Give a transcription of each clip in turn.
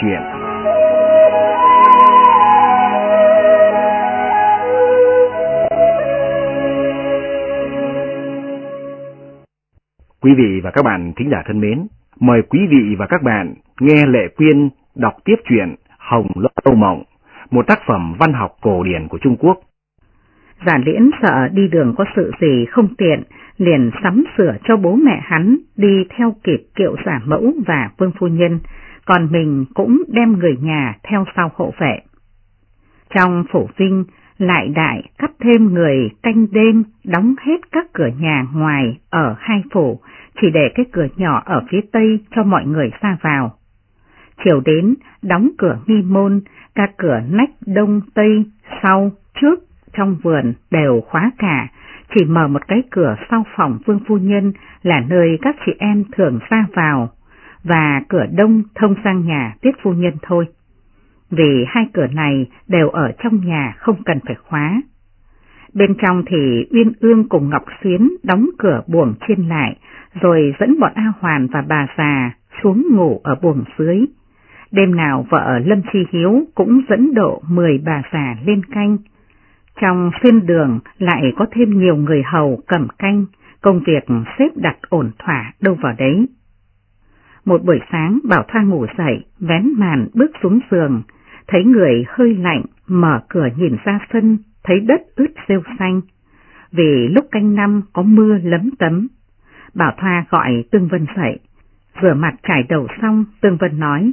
chuyện. Quý vị và các bạn thính giả thân mến, mời quý vị và các bạn nghe Lệ Quyên đọc tiếp truyện Hồng Lâu Mộng, một tác phẩm văn học cổ điển của Trung Quốc. Giản liễn sợ đi đường có sự gì không tiện, liền sắm sửa cho bố mẹ hắn đi theo kịp kiệu giả mẫu và vương phu nhân, còn mình cũng đem người nhà theo sau hộ vệ. Trong phủ vinh, lại đại cắt thêm người canh đêm đóng hết các cửa nhà ngoài ở hai phủ, chỉ để cái cửa nhỏ ở phía tây cho mọi người ra vào. Chiều đến, đóng cửa nghi môn, các cửa nách đông tây, sau, trước, trong vườn đều khóa cả, chỉ mở một cái cửa sau phòng vương phu nhân là nơi các chị em thường ra vào, và cửa đông thông sang nhà tiết phu nhân thôi. Vì hai cửa này đều ở trong nhà không cần phải khóa. Bên trong thì Uyên Ương cùng Ngọc Xuyến đóng cửa buồng trên lại, rồi dẫn bọn A Hoàn và bà già xuống ngủ ở buồng dưới. Đêm nào vợ Lâm Chi Hiếu cũng dẫn độ 10 bà già lên canh. Trong xuyên đường lại có thêm nhiều người hầu cầm canh, công việc xếp đặt ổn thỏa đâu vào đấy. Một buổi sáng Bảo Thoa ngủ dậy, vén màn bước xuống giường, thấy người hơi lạnh, mở cửa nhìn ra sân, thấy đất ướt rêu xanh. Vì lúc canh năm có mưa lấm tấm. Bảo Thoa gọi Tương Vân dậy, rửa mặt trải đầu xong, Tương Vân nói,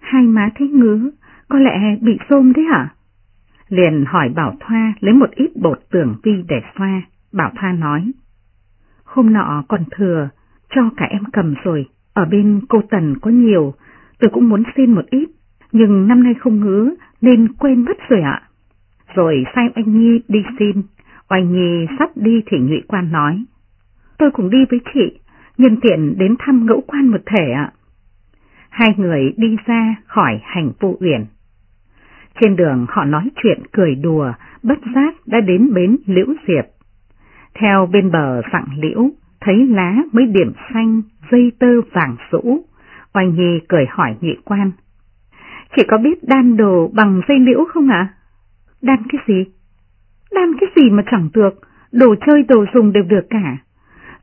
hai má thấy ngứa, có lẽ bị xôm đấy hả? Liền hỏi Bảo Thoa lấy một ít bột tường vi để xoa, Bảo Thoa nói, hôm nọ còn thừa, cho cả em cầm rồi, ở bên cô Tần có nhiều, tôi cũng muốn xin một ít, nhưng năm nay không ngứa nên quên mất rồi ạ. Rồi sai anh Nhi đi xin, Oanh Nhi sắp đi thì ngụy Quan nói, tôi cũng đi với chị, nhân tiện đến thăm ngẫu quan một thể ạ. Hai người đi ra khỏi hành vụ uyển. Trên đường họ nói chuyện cười đùa, bất giác đã đến bến Liễu Diệp. Theo bên bờ sặng liễu, thấy lá mới điểm xanh, dây tơ vàng rũ. Oanh Nhi cười hỏi nhị quan. chỉ có biết đan đồ bằng dây liễu không ạ? Đan cái gì? Đan cái gì mà chẳng được, đồ chơi đồ dùng đều được cả.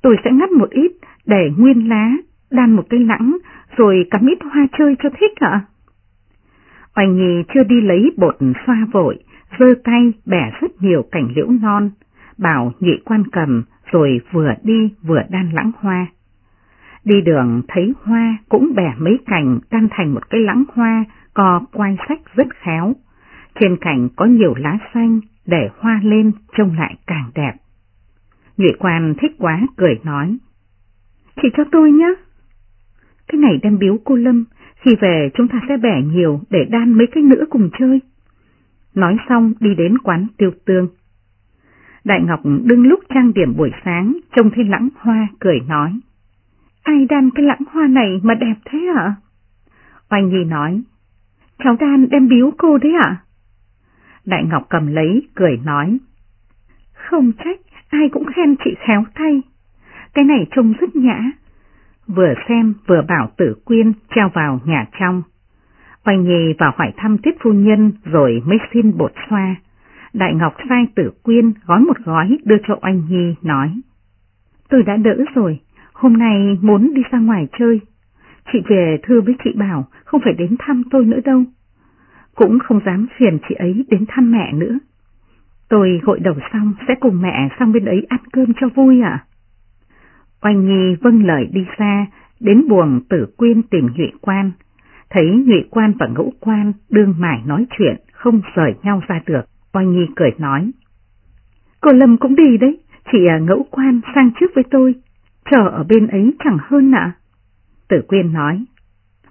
Tôi sẽ ngắt một ít để nguyên lá, đan một cây lãng, rồi cắm ít hoa chơi cho thích ạ. Oanh Nhi chưa đi lấy bột xoa vội, dơ tay bẻ rất nhiều cảnh liễu non, bảo nhị quan cầm rồi vừa đi vừa đan lãng hoa. Đi đường thấy hoa cũng bẻ mấy cành đan thành một cái lãng hoa co quay sách rất khéo. Trên cành có nhiều lá xanh để hoa lên trông lại càng đẹp. Nhụy quan thích quá cười nói. Chị cho tôi nhé. Cái này đem biếu cô Lâm, khi về chúng ta sẽ bẻ nhiều để đan mấy cái nữa cùng chơi. Nói xong đi đến quán tiêu tương. Đại Ngọc đương lúc trang điểm buổi sáng, trông thấy lãng hoa, cười nói. Ai đan cái lãng hoa này mà đẹp thế ạ? Oanh Nhi nói. Cháu đan đem biếu cô đấy ạ? Đại Ngọc cầm lấy, cười nói. Không trách, ai cũng khen chị khéo tay. Cái này trông rất nhã. Vừa xem vừa bảo tử quyên treo vào nhà trong. Oanh Nhi vào hỏi thăm tiếp phu nhân rồi mới xin bột xoa. Đại Ngọc sai tử quyên gói một gói đưa cho Oanh Nhi nói. Tôi đã đỡ rồi, hôm nay muốn đi ra ngoài chơi. Chị về thưa với chị bảo không phải đến thăm tôi nữa đâu. Cũng không dám phiền chị ấy đến thăm mẹ nữa. Tôi gội đầu xong sẽ cùng mẹ sang bên ấy ăn cơm cho vui à? Oanh Nhi vâng lời đi xa, đến buồng tử quyên tìm nhụy quan. Thấy nhụy quan và ngũ quan đương mải nói chuyện, không rời nhau ra được. Oanh Nhi cười nói. Cô Lâm cũng đi đấy, chị à, Ngũ ngẫu quan sang trước với tôi, chờ ở bên ấy chẳng hơn ạ. Tử Quyên nói.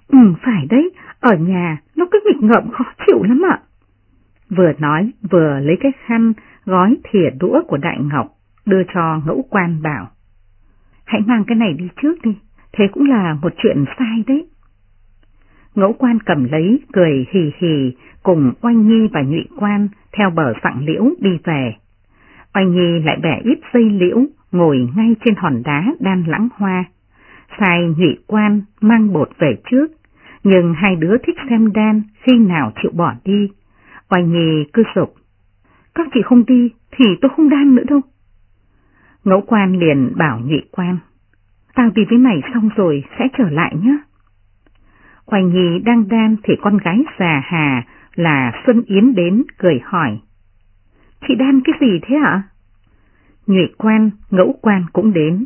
Ừ, phải đấy, ở nhà nó cứ nghịch ngợm khó chịu lắm ạ. Vừa nói vừa lấy cái khăn gói thìa đũa của Đại Ngọc đưa cho ngẫu quan bảo. Hãy mang cái này đi trước đi, thế cũng là một chuyện sai đấy. Ngẫu quan cầm lấy, cười hì hì, cùng Oanh Nhi và Nhụy Quan theo bờ sặng liễu đi về. Oanh Nhi lại bẻ ít dây liễu, ngồi ngay trên hòn đá đan lãng hoa. Sai Nhụy Quan mang bột về trước, Nhưng hai đứa thích xem đan khi nào chịu bỏ đi. Oanh Nhi cứ sụp. Các chị không đi thì tôi không đan nữa đâu. Ngẫu quan liền bảo nhị quan. Tao đi với mày xong rồi sẽ trở lại nhé. Oanh Nhi đang đan thì con gái già Hà là Xuân Yến đến cười hỏi. Chị đan cái gì thế ạ? Nhụy quan, ngẫu quan cũng đến.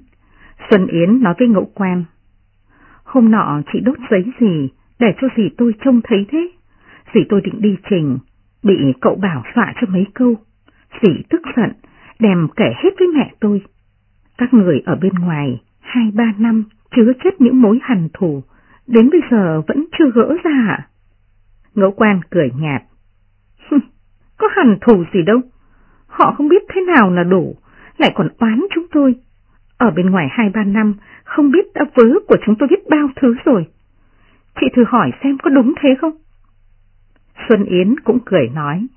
Xuân Yến nói với ngẫu quan. Hôm nọ chị đốt giấy gì để cho dì tôi trông thấy thế? Dì tôi định đi trình, bị cậu bảo dọa cho mấy câu. Dì tức giận, đem kể hết với mẹ tôi. Các người ở bên ngoài, hai ba năm chứa chất những mối hằn thù, đến bây giờ vẫn chưa gỡ ra? Ngẫu quan cười nhạt. Có hằn thù gì đâu, họ không biết thế nào là đủ, lại còn oán chúng tôi. Ở bên ngoài hai ba năm, không biết đã vớ của chúng tôi biết bao thứ rồi. Chị thử hỏi xem có đúng thế không? Xuân Yến cũng cười nói.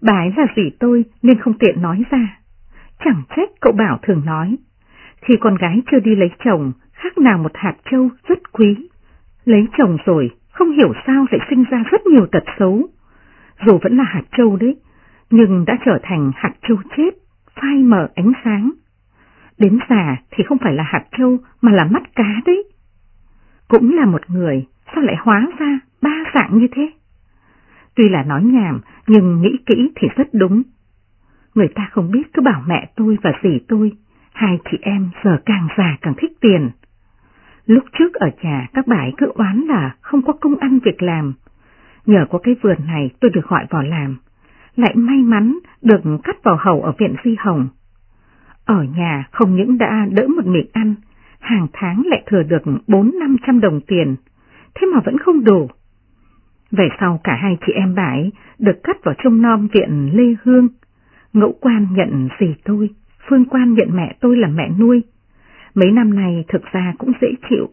Bà ấy là gì tôi nên không tiện nói ra. Chẳng trách cậu Bảo thường nói. Khi con gái chưa đi lấy chồng, khác nào một hạt châu rất quý. Lấy chồng rồi, không hiểu sao lại sinh ra rất nhiều tật xấu. Dù vẫn là hạt châu đấy, nhưng đã trở thành hạt châu chết, phai mờ ánh sáng. Đến già thì không phải là hạt châu mà là mắt cá đấy. Cũng là một người, sao lại hóa ra ba dạng như thế? Tuy là nói nhảm, nhưng nghĩ kỹ thì rất đúng. Người ta không biết cứ bảo mẹ tôi và dì tôi, hai chị em giờ càng già càng thích tiền. Lúc trước ở nhà các bà cứ oán là không có công ăn việc làm. Nhờ có cái vườn này tôi được gọi vào làm, lại may mắn được cắt vào hầu ở viện duy Hồng. Ở nhà không những đã đỡ một miệng ăn, hàng tháng lại thừa được 4-500 đồng tiền, thế mà vẫn không đủ. Về sau cả hai chị em bãi được cắt vào trông non viện Lê Hương. Ngẫu quan nhận gì tôi, Phương quan nhận mẹ tôi là mẹ nuôi. Mấy năm nay thực ra cũng dễ chịu.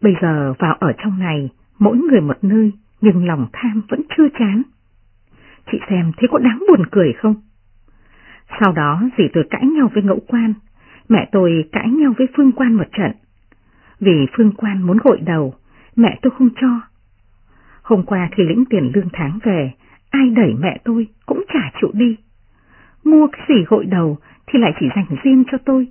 Bây giờ vào ở trong này, mỗi người một nơi, nhưng lòng tham vẫn chưa chán. Chị xem thế có đáng buồn cười không? Sau đó dì tôi cãi nhau với ngẫu quan, mẹ tôi cãi nhau với phương quan một trận. Vì phương quan muốn gội đầu, mẹ tôi không cho. Hôm qua khi lĩnh tiền lương tháng về, ai đẩy mẹ tôi cũng chả chịu đi. Mua cái gì gội đầu thì lại chỉ dành riêng cho tôi.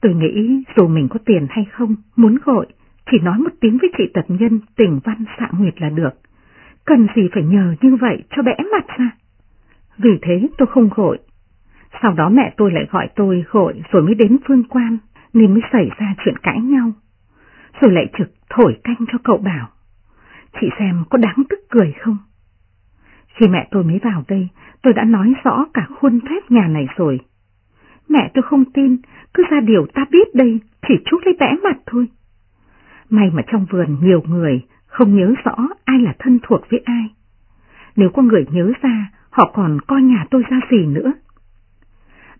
Tôi nghĩ dù mình có tiền hay không, muốn gội, chỉ nói một tiếng với chị tập nhân tình văn xạ nguyệt là được. Cần gì phải nhờ như vậy cho bẽ mặt ra. Vì thế tôi không gọi Sau đó mẹ tôi lại gọi tôi gọi rồi mới đến phương quan, nên mới xảy ra chuyện cãi nhau. Rồi lại trực thổi canh cho cậu bảo. Chị xem có đáng tức cười không? Khi mẹ tôi mới vào đây, tôi đã nói rõ cả khuôn phép nhà này rồi. Mẹ tôi không tin, cứ ra điều ta biết đây, chỉ chút lấy vẽ mặt thôi. May mà trong vườn nhiều người không nhớ rõ ai là thân thuộc với ai. Nếu có người nhớ ra, họ còn coi nhà tôi ra gì nữa.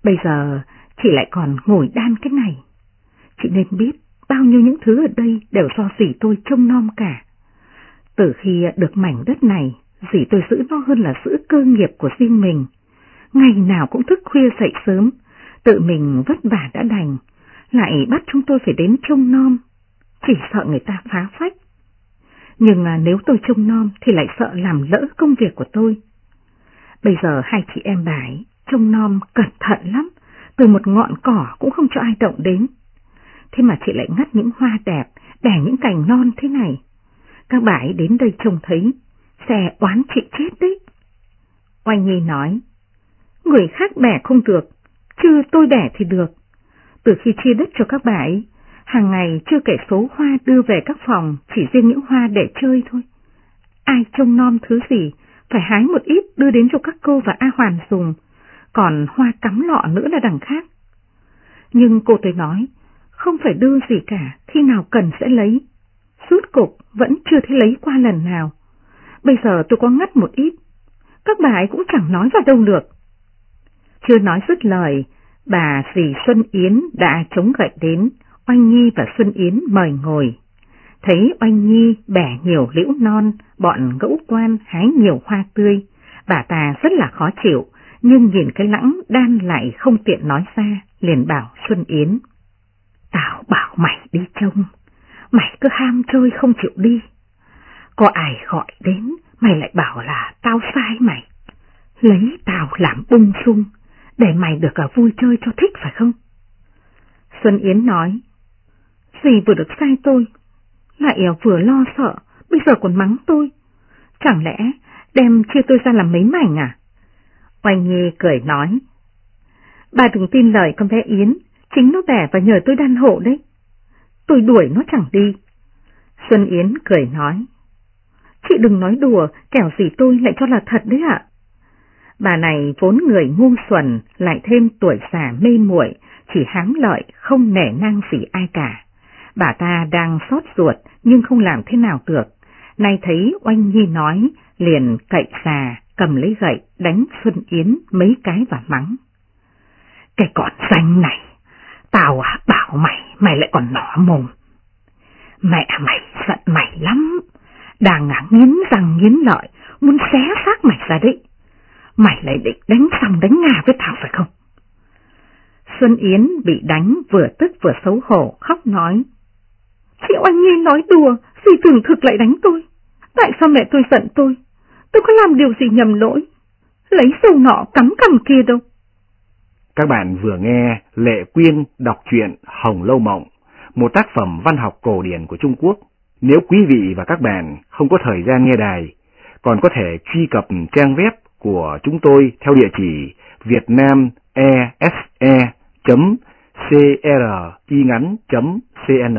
Bây giờ chị lại còn ngồi đan cái này. Chị nên biết bao nhiêu những thứ ở đây đều do dì tôi trông nom cả. Từ khi được mảnh đất này, dì tôi giữ nó hơn là giữ cơ nghiệp của riêng mình. Ngày nào cũng thức khuya dậy sớm, tự mình vất vả đã đành, lại bắt chúng tôi phải đến trông nom, chỉ sợ người ta phá phách. Nhưng à, nếu tôi trông nom thì lại sợ làm lỡ công việc của tôi. Bây giờ hai chị em bái trông nom cẩn thận lắm, từ một ngọn cỏ cũng không cho ai động đến. Thế mà chị lại ngắt những hoa đẹp, đẻ những cành non thế này. Các bà ấy đến đây trông thấy, xe oán chị chết đấy. Oanh Nhi nói, người khác bẻ không được, chứ tôi bẻ thì được. Từ khi chia đất cho các bà ấy, hàng ngày chưa kể số hoa đưa về các phòng, chỉ riêng những hoa để chơi thôi. Ai trông nom thứ gì, phải hái một ít đưa đến cho các cô và A Hoàn dùng, còn hoa cắm lọ nữa là đằng khác. Nhưng cô tôi nói, không phải đưa gì cả, khi nào cần sẽ lấy. suốt cục vẫn chưa thấy lấy qua lần nào. Bây giờ tôi có ngắt một ít, các bà ấy cũng chẳng nói vào đâu được. Chưa nói dứt lời, bà dì Xuân Yến đã chống gậy đến, Oanh Nhi và Xuân Yến mời ngồi. Thấy Oanh Nhi bẻ nhiều liễu non, bọn gẫu quan hái nhiều hoa tươi, bà ta rất là khó chịu, nhưng nhìn cái lãng đan lại không tiện nói ra, liền bảo Xuân Yến. Tao bảo mày đi trông, mày cứ ham chơi không chịu đi. Có ai gọi đến, mày lại bảo là tao sai mày. Lấy tao làm bung sung, để mày được cả vui chơi cho thích phải không? Xuân Yến nói, Dì vừa được sai tôi, lại ờ, vừa lo sợ, bây giờ còn mắng tôi. Chẳng lẽ đem chia tôi ra làm mấy mảnh à? Oanh Nhi cười nói, bà đừng tin lời con bé Yến, chính nó bẻ và nhờ tôi đan hộ đấy. Tôi đuổi nó chẳng đi. Xuân Yến cười nói, chị đừng nói đùa, kẻo gì tôi lại cho là thật đấy ạ. Bà này vốn người ngu xuẩn, lại thêm tuổi già mê muội, chỉ hám lợi, không nể năng gì ai cả. Bà ta đang xót ruột nhưng không làm thế nào được. Nay thấy Oanh Nhi nói, liền cậy xà, cầm lấy gậy, đánh Xuân Yến mấy cái và mắng. Cái con danh này, tao à, bảo mày, mày lại còn nỏ mồm. Mẹ mày giận mày lắm, đang nghiến răng nghiến lợi, muốn xé xác mày ra đấy. Mày lại định đánh xong đánh ngà với tao phải không? Xuân Yến bị đánh vừa tức vừa xấu hổ, khóc nói. Chị Oanh Nhi nói đùa, gì tưởng thực lại đánh tôi. Tại sao mẹ tôi giận tôi? Tôi có làm điều gì nhầm lỗi? Lấy sâu nọ cắm cầm kia đâu. Các bạn vừa nghe Lệ Quyên đọc truyện Hồng Lâu Mộng, một tác phẩm văn học cổ điển của Trung Quốc. Nếu quý vị và các bạn không có thời gian nghe đài, còn có thể truy cập trang web của chúng tôi theo địa chỉ vietnamese.cr.cn.